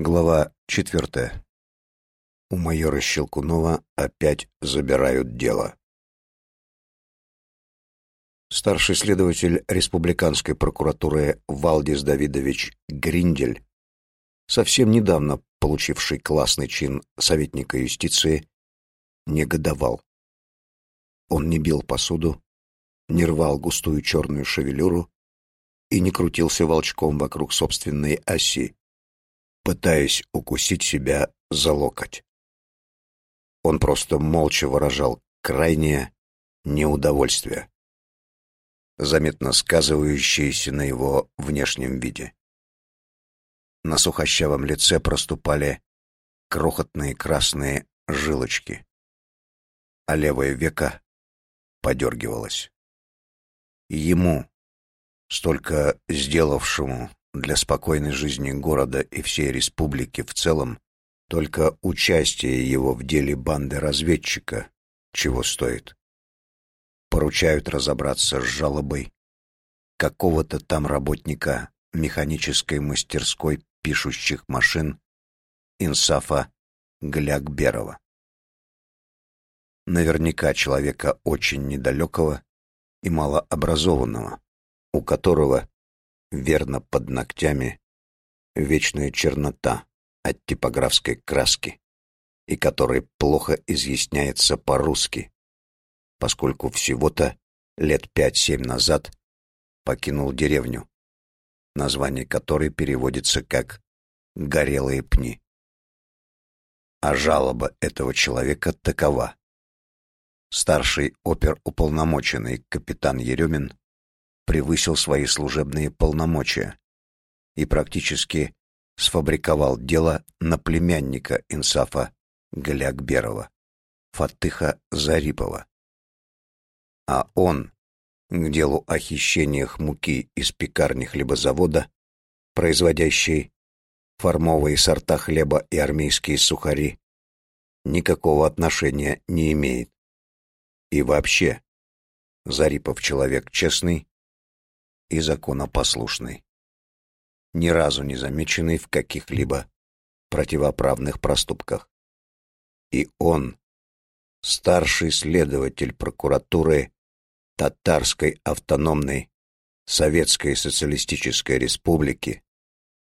Глава четвертая. У майора Щелкунова опять забирают дело. Старший следователь республиканской прокуратуры Валдис Давидович Гриндель, совсем недавно получивший классный чин советника юстиции, негодовал. Он не бил посуду, не рвал густую черную шевелюру и не крутился волчком вокруг собственной оси, пытаясь укусить себя за локоть. Он просто молча выражал крайнее неудовольствие, заметно сказывающееся на его внешнем виде. На сухощавом лице проступали крохотные красные жилочки, а левое веко подергивалось. Ему, столько сделавшему для спокойной жизни города и всей республики в целом, только участие его в деле банды разведчика чего стоит. Поручают разобраться с жалобой какого-то там работника механической мастерской пишущих машин Инсафа Глякберова. Наверняка человека очень недалекого и малообразованного, у которого верно под ногтями вечная чернота от типографской краски и который плохо изъясняется по-русски, поскольку всего-то лет пять-семь назад покинул деревню, название которой переводится как «горелые пни». А жалоба этого человека такова. Старший оперуполномоченный капитан Еремин превысил свои служебные полномочия и практически сфабриковал дело на племянника Инсафа Галякберова, Фатыха Зарипова. А он к делу о хищениях муки из пекарни хлебозавода, производящей формовые сорта хлеба и армейские сухари, никакого отношения не имеет. И вообще, Зарипов человек честный и законопослушный, ни разу не замеченный в каких-либо противоправных проступках. И он, старший следователь прокуратуры Татарской автономной Советской Социалистической Республики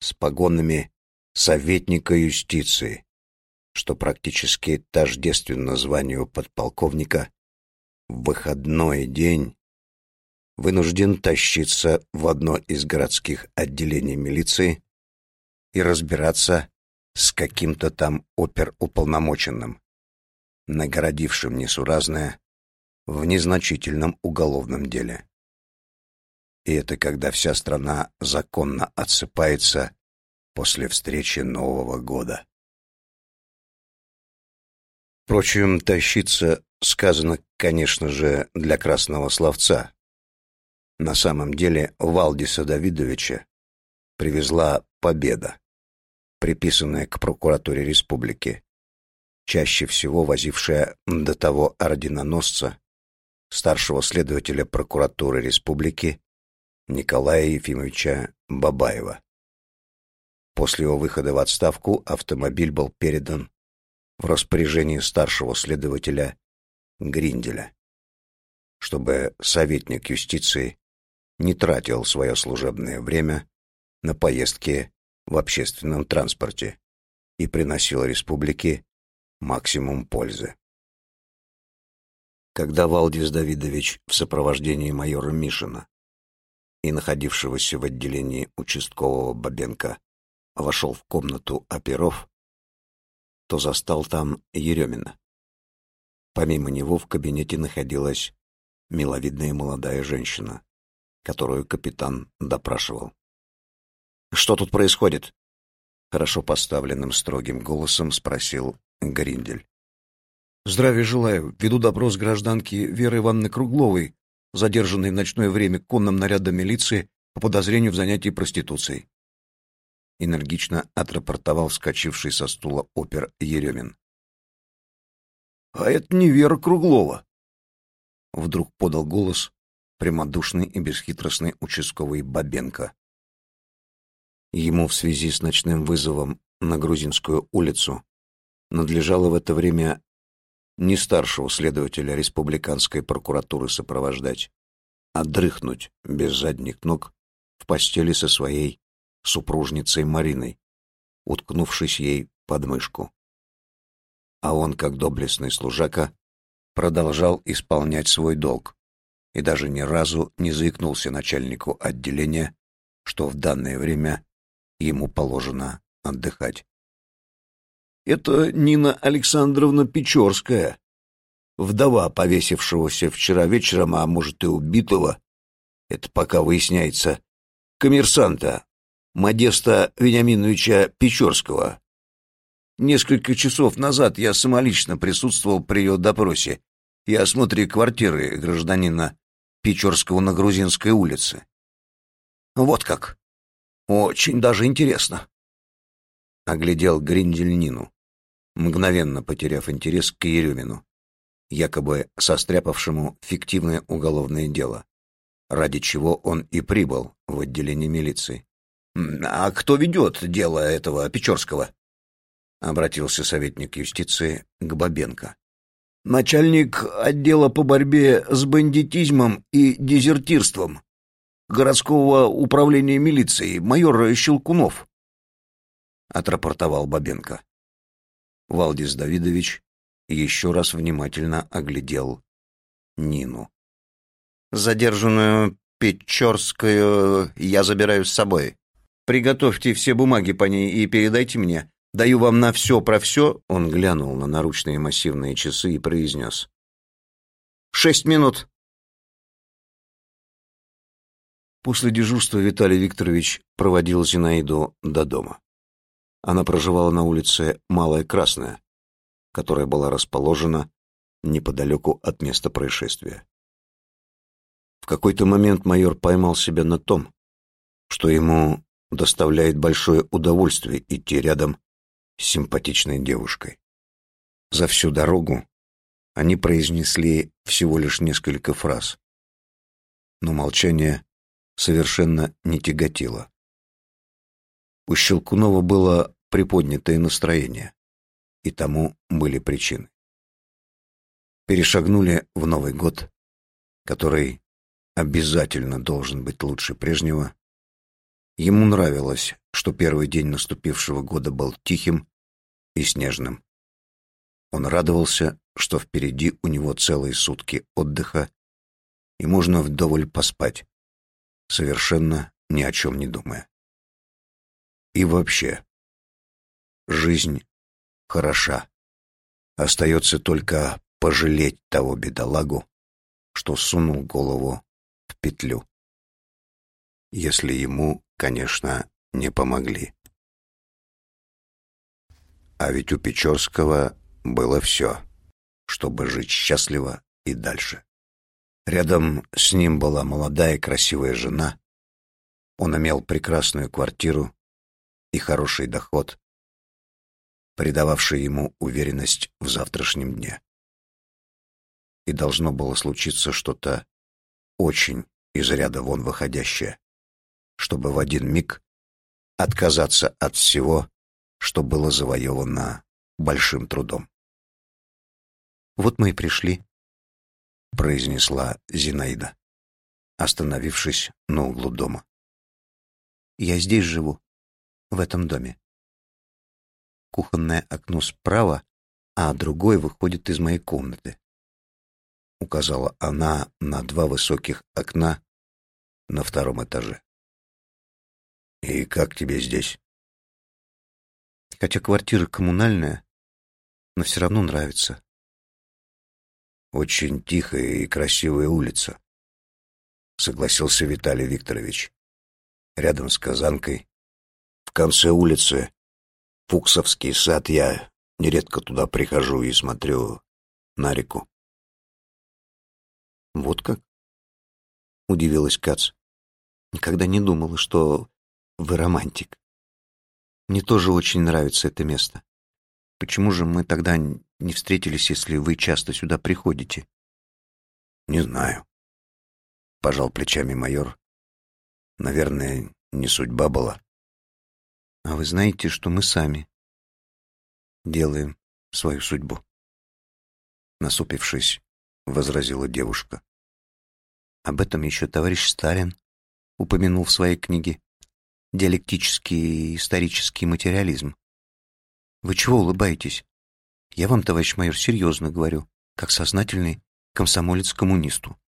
с погонами советника юстиции, что практически тождественно званию подполковника, в выходной день вынужден тащиться в одно из городских отделений милиции и разбираться с каким-то там оперуполномоченным, нагородившим несуразное в незначительном уголовном деле. И это когда вся страна законно отсыпается после встречи Нового года. Впрочем, тащиться сказано, конечно же, для красного словца, на самом деле Валдиса Давидовича привезла победа, приписанная к прокуратуре республики, чаще всего возившая до того орденоносца, старшего следователя прокуратуры республики Николая Ефимовича Бабаева. После его выхода в отставку автомобиль был передан в распоряжение старшего следователя Гринделя, чтобы советник юстиции не тратил свое служебное время на поездки в общественном транспорте и приносил республике максимум пользы. Когда Валдис Давидович в сопровождении майора Мишина и находившегося в отделении участкового Бабенко вошел в комнату оперов, то застал там Еремина. Помимо него в кабинете находилась миловидная молодая женщина которую капитан допрашивал. «Что тут происходит?» Хорошо поставленным строгим голосом спросил Гриндель. «Здравия желаю. Веду допрос гражданки Веры Ивановны Кругловой, задержанной в ночное время конным нарядом милиции по подозрению в занятии проституцией». Энергично отрапортовал вскочивший со стула опер Еремин. «А это не Вера Круглова!» Вдруг подал голос прямодушный и бесхитростный участковый Бабенко. Ему в связи с ночным вызовом на Грузинскую улицу надлежало в это время не старшего следователя республиканской прокуратуры сопровождать, а дрыхнуть без задних ног в постели со своей супружницей Мариной, уткнувшись ей под мышку. А он, как доблестный служака, продолжал исполнять свой долг и даже ни разу не заикнулся начальнику отделения, что в данное время ему положено отдыхать. Это Нина Александровна Печорская, вдова повесившегося вчера вечером, а может и убитого, это пока выясняется, коммерсанта Модеста Вениаминовича Печорского. Несколько часов назад я самолично присутствовал при ее допросе и осмотре квартиры гражданина Печорского на Грузинской улице. Вот как. Очень даже интересно. Оглядел Гриндель Нину, мгновенно потеряв интерес к Еремину, якобы состряпавшему фиктивное уголовное дело, ради чего он и прибыл в отделение милиции. «А кто ведет дело этого Печорского?» — обратился советник юстиции к Бабенко. «Начальник отдела по борьбе с бандитизмом и дезертирством городского управления милиции, майор Щелкунов», — отрапортовал Бабенко. Валдис Давидович еще раз внимательно оглядел Нину. «Задержанную Печорскую я забираю с собой», Приготовьте все бумаги по ней и передайте мне. Даю вам на все про все». Он глянул на наручные массивные часы и произнес. «Шесть минут». После дежурства Виталий Викторович проводил Зинаиду до дома. Она проживала на улице Малая Красная, которая была расположена неподалеку от места происшествия. В какой-то момент майор поймал себя на том, что ему доставляет большое удовольствие идти рядом симпатичной девушкой. За всю дорогу они произнесли всего лишь несколько фраз, но молчание совершенно не тяготило. У Щелкунова было приподнятое настроение, и тому были причины. Перешагнули в Новый год, который обязательно должен быть лучше прежнего, Ему нравилось, что первый день наступившего года был тихим и снежным. Он радовался, что впереди у него целые сутки отдыха, и можно вдоволь поспать, совершенно ни о чем не думая. И вообще, жизнь хороша. Остается только пожалеть того бедолагу, что сунул голову в петлю. Если ему конечно, не помогли. А ведь у Печорского было все, чтобы жить счастливо и дальше. Рядом с ним была молодая красивая жена, он имел прекрасную квартиру и хороший доход, придававший ему уверенность в завтрашнем дне. И должно было случиться что-то очень из ряда вон выходящее чтобы в один миг отказаться от всего, что было завоевано большим трудом. «Вот мы и пришли», — произнесла Зинаида, остановившись на углу дома. «Я здесь живу, в этом доме. Кухонное окно справа, а другое выходит из моей комнаты», — указала она на два высоких окна на втором этаже. «И как тебе здесь?» «Хотя квартира коммунальная, но все равно нравится». «Очень тихая и красивая улица», — согласился Виталий Викторович. «Рядом с Казанкой. В конце улицы Фуксовский сад. Я нередко туда прихожу и смотрю на реку». «Вот как?» — удивилась Кац. «Никогда не думала, что вы романтик. Мне тоже очень нравится это место. Почему же мы тогда не встретились, если вы часто сюда приходите? Не знаю. Пожал плечами майор. Наверное, не судьба была. А вы знаете, что мы сами делаем свою судьбу? Насупившись, возразила девушка. Об этом еще товарищ Сталин упомянул в своей книге «Диалектический и исторический материализм». Вы чего улыбаетесь? Я вам, товарищ майор, серьезно говорю, как сознательный комсомолец коммунисту.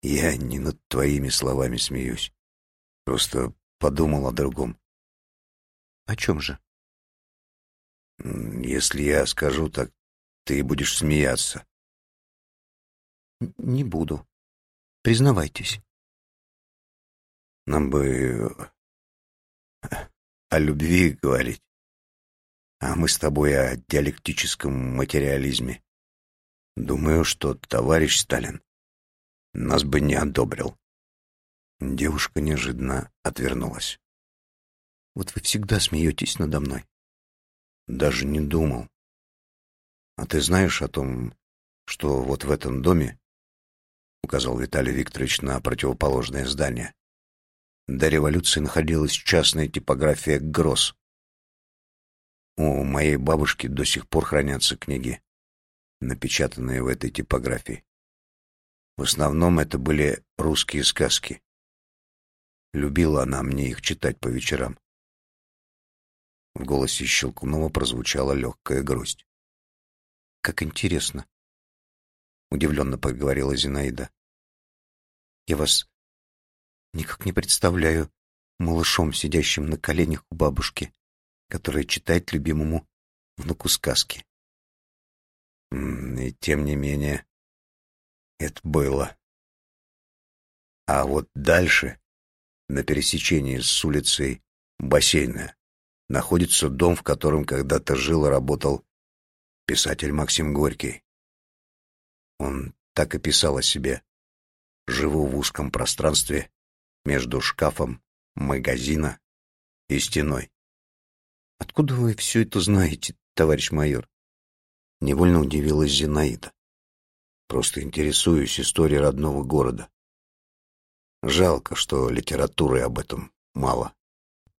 Я не над твоими словами смеюсь. Просто подумал о другом. О чем же? Если я скажу так, ты будешь смеяться. Не буду. Признавайтесь. Нам бы о любви говорить. А мы с тобой о диалектическом материализме. Думаю, что товарищ Сталин нас бы не одобрил. Девушка неожиданно отвернулась. Вот вы всегда смеетесь надо мной. Даже не думал. А ты знаешь о том, что вот в этом доме, указал Виталий Викторович на противоположное здание, до революции находилась частная типография «Гросс». У моей бабушки до сих пор хранятся книги, напечатанные в этой типографии. В основном это были русские сказки. Любила она мне их читать по вечерам. В голосе Щелкунова прозвучала легкая грусть. «Как интересно!» — удивленно поговорила Зинаида. «Я вас никак не представляю малышом, сидящим на коленях у бабушки, которая читает любимому внуку сказки. И тем не менее, это было. А вот дальше, на пересечении с улицей Бассейная, находится дом, в котором когда-то жил и работал писатель Максим Горький. Он так и писал о себе. «Живу в узком пространстве между шкафом магазина и стеной». «Откуда вы все это знаете, товарищ майор?» Невольно удивилась Зинаида. «Просто интересуюсь историей родного города. Жалко, что литературы об этом мало.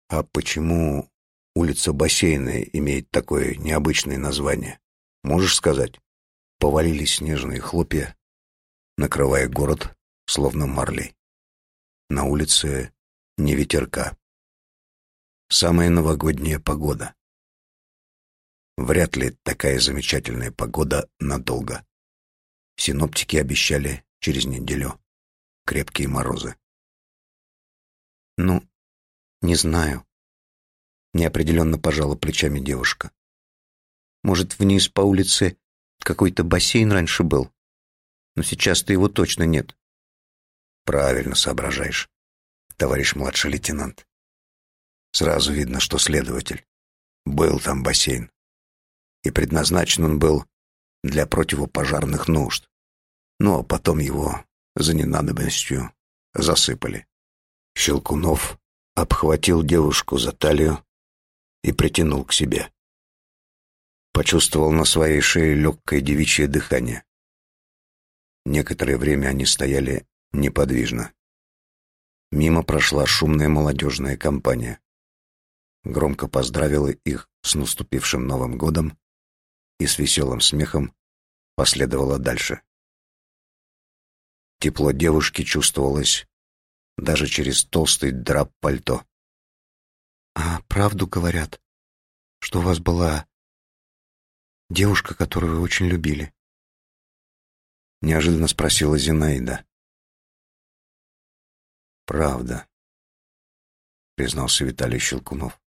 А почему улица Бассейная имеет такое необычное название? Можешь сказать?» Повалились снежные хлопья, накрывая город, словно марлей. На улице не ветерка. Самая новогодняя погода. Вряд ли такая замечательная погода надолго. Синоптики обещали через неделю крепкие морозы. Ну, не знаю. Неопределенно пожала плечами девушка. Может, вниз по улице какой-то бассейн раньше был? Но сейчас-то его точно нет. Правильно соображаешь, товарищ младший лейтенант. Сразу видно, что следователь. Был там бассейн и предназначен он был для противопожарных нужд. Ну, а потом его за ненадобностью засыпали. Щелкунов обхватил девушку за талию и притянул к себе. Почувствовал на своей шее легкое девичье дыхание. Некоторое время они стояли неподвижно. Мимо прошла шумная молодежная компания. Громко поздравила их с наступившим Новым годом и с веселым смехом последовала дальше. Тепло девушки чувствовалось даже через толстый драп пальто. «А правду говорят, что у вас была девушка, которую вы очень любили?» Неожиданно спросила Зинаида. «Правда», — признался Виталий Щелкунов.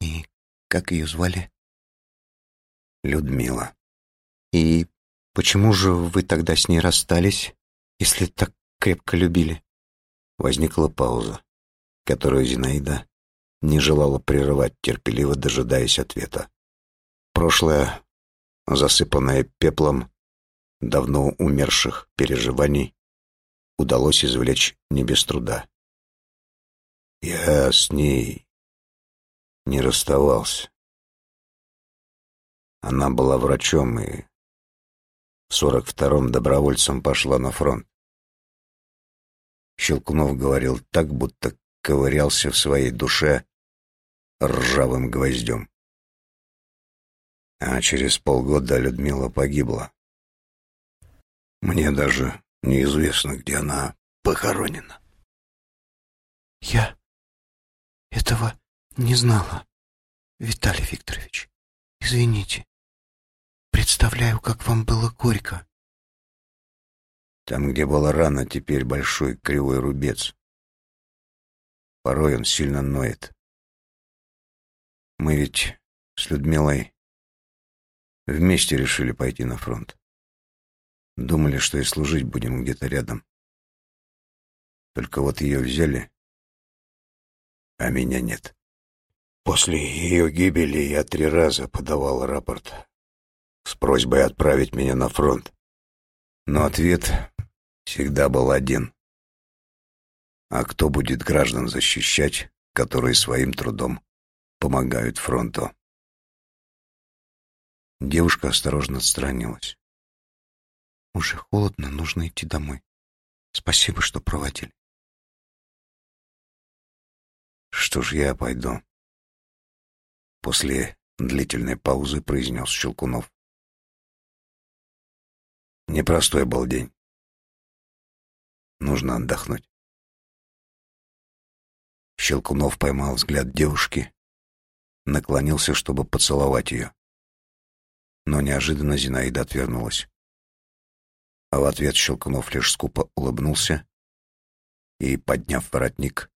«И как ее звали?» Людмила. И почему же вы тогда с ней расстались, если так крепко любили? Возникла пауза, которую Зинаида не желала прерывать, терпеливо дожидаясь ответа. Прошлое, засыпанное пеплом давно умерших переживаний, удалось извлечь не без труда. Я с ней не расставался. Она была врачом и в сорок втором добровольцем пошла на фронт. Щелкунов говорил так, будто ковырялся в своей душе ржавым гвоздем. А через полгода Людмила погибла. Мне даже неизвестно, где она похоронена. Я этого не знала, Виталий Викторович. Извините. Представляю, как вам было горько. Там, где была рана, теперь большой кривой рубец. Порой он сильно ноет. Мы ведь с Людмилой вместе решили пойти на фронт. Думали, что и служить будем где-то рядом. Только вот ее взяли, а меня нет. После ее гибели я три раза подавал рапорт с просьбой отправить меня на фронт. Но ответ всегда был один. А кто будет граждан защищать, которые своим трудом помогают фронту? Девушка осторожно отстранилась. Уже холодно, нужно идти домой. Спасибо, что проводили. Что ж, я пойду. После длительной паузы произнес Щелкунов. Непростой был день. Нужно отдохнуть. Щелкунов поймал взгляд девушки, наклонился, чтобы поцеловать ее. Но неожиданно Зинаида отвернулась а в ответ Щелкунов лишь скупо улыбнулся и, подняв воротник,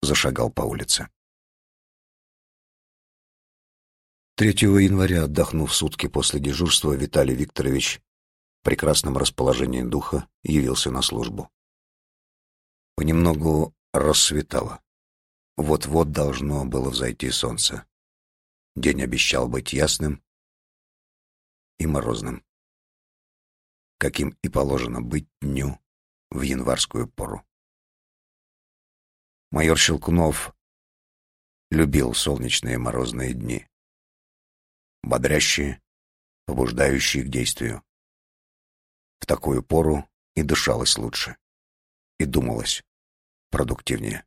зашагал по улице. 3 января, отдохнув сутки после дежурства, Виталий Викторович в прекрасном расположении духа явился на службу. Понемногу рассветало. Вот-вот должно было взойти солнце. День обещал быть ясным и морозным каким и положено быть дню в январскую пору. Майор Щелкунов любил солнечные морозные дни, бодрящие, побуждающие к действию. В такую пору и дышалось лучше, и думалось продуктивнее.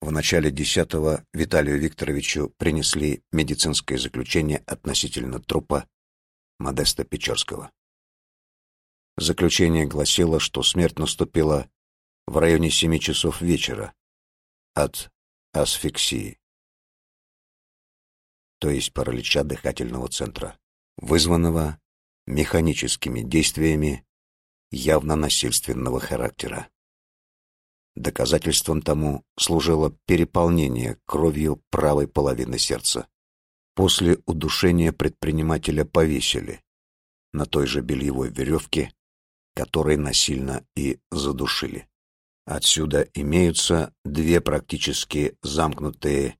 В начале десятого Виталию Викторовичу принесли медицинское заключение относительно трупа Модеста Печорского. Заключение гласило, что смерть наступила в районе семи часов вечера от асфиксии, то есть паралича дыхательного центра, вызванного механическими действиями явно насильственного характера. Доказательством тому служило переполнение кровью правой половины сердца. После удушения предпринимателя повесили на той же бельевой веревке, которой насильно и задушили. Отсюда имеются две практически замкнутые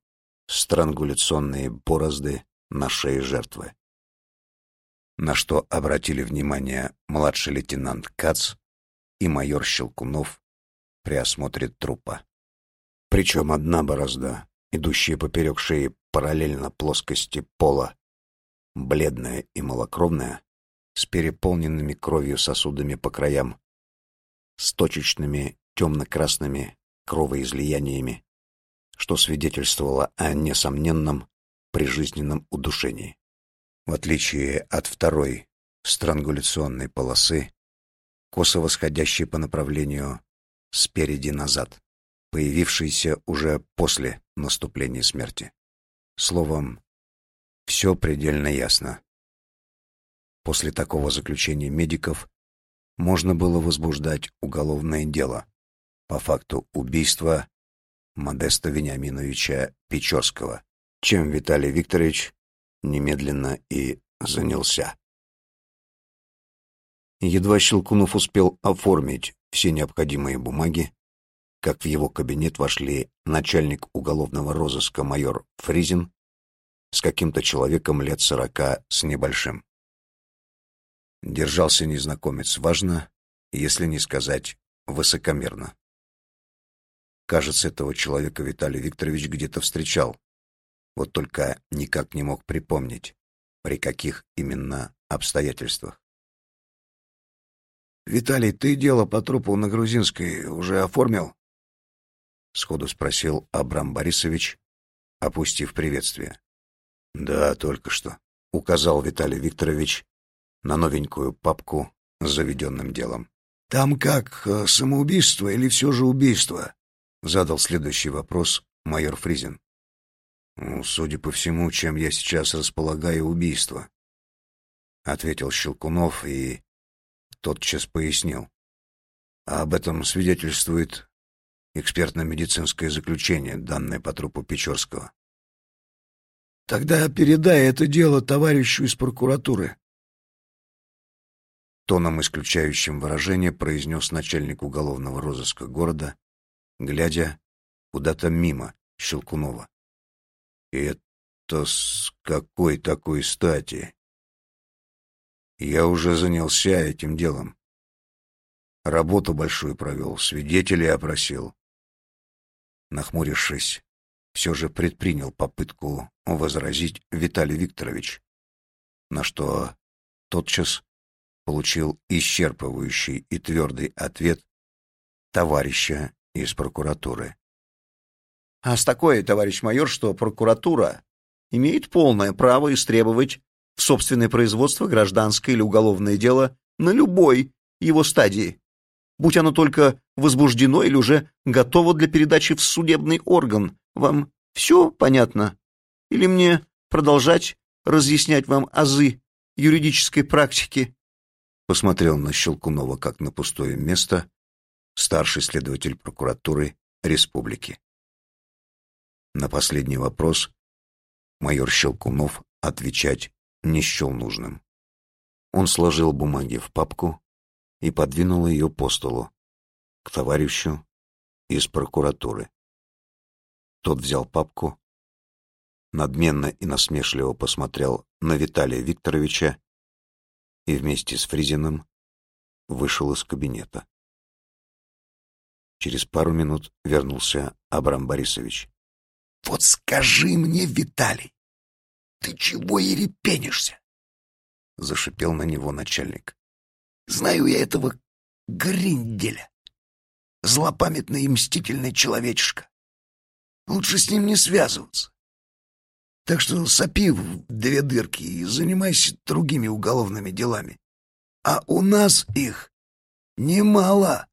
странгуляционные борозды на шее жертвы. На что обратили внимание младший лейтенант Кац и майор Щелкунов при осмотре трупа. Причем одна борозда, идущая поперек шеи параллельно плоскости пола, бледная и малокровная, с переполненными кровью сосудами по краям, с точечными темно-красными кровоизлияниями, что свидетельствовало о несомненном прижизненном удушении. В отличие от второй странгуляционной полосы, косо восходящей по направлению спереди назад, появившейся уже после наступления смерти. Словом, все предельно ясно. После такого заключения медиков можно было возбуждать уголовное дело по факту убийства Модеста Вениаминовича Печорского, чем Виталий Викторович немедленно и занялся. Едва Щелкунов успел оформить все необходимые бумаги, как в его кабинет вошли начальник уголовного розыска майор Фризин с каким-то человеком лет сорока с небольшим. Держался незнакомец важно, если не сказать высокомерно. Кажется, этого человека Виталий Викторович где-то встречал, вот только никак не мог припомнить, при каких именно обстоятельствах. «Виталий, ты дело по трупу на Грузинской уже оформил?» Сходу спросил Абрам Борисович, опустив приветствие. Да, только что, указал Виталий Викторович на новенькую папку с заведенным делом. Там как, э, самоубийство или все же убийство? Задал следующий вопрос майор Фризин. Ну, судя по всему, чем я сейчас располагаю, убийство, ответил Щелкунов и тотчас пояснил. А об этом свидетельствует экспертно-медицинское заключение, данное по трупу Печорского. Тогда передай это дело товарищу из прокуратуры. Тоном, исключающим выражение, произнес начальник уголовного розыска города, глядя куда-то мимо Щелкунова. И это с какой такой стати? Я уже занялся этим делом. Работу большую провел, свидетелей опросил. Нахмурившись, все же предпринял попытку возразить Виталий Викторович, на что тотчас получил исчерпывающий и твердый ответ товарища из прокуратуры. А с такой, товарищ майор, что прокуратура имеет полное право истребовать в собственное производство гражданское или уголовное дело на любой его стадии, будь оно только возбуждено или уже готово для передачи в судебный орган. Вам все понятно? Или мне продолжать разъяснять вам азы юридической практики?» Посмотрел на Щелкунова как на пустое место старший следователь прокуратуры республики. На последний вопрос майор Щелкунов отвечать не счел нужным. Он сложил бумаги в папку и подвинул ее по столу к товарищу из прокуратуры. Тот взял папку, надменно и насмешливо посмотрел на Виталия Викторовича и вместе с Фризиным вышел из кабинета. Через пару минут вернулся Абрам Борисович. — Вот скажи мне, Виталий, ты чего ерепенишься? — зашипел на него начальник. — Знаю я этого Гринделя. Злопамятный и мстительный человечишка. Лучше с ним не связываться. Так что сопи в две дырки и занимайся другими уголовными делами. А у нас их немало.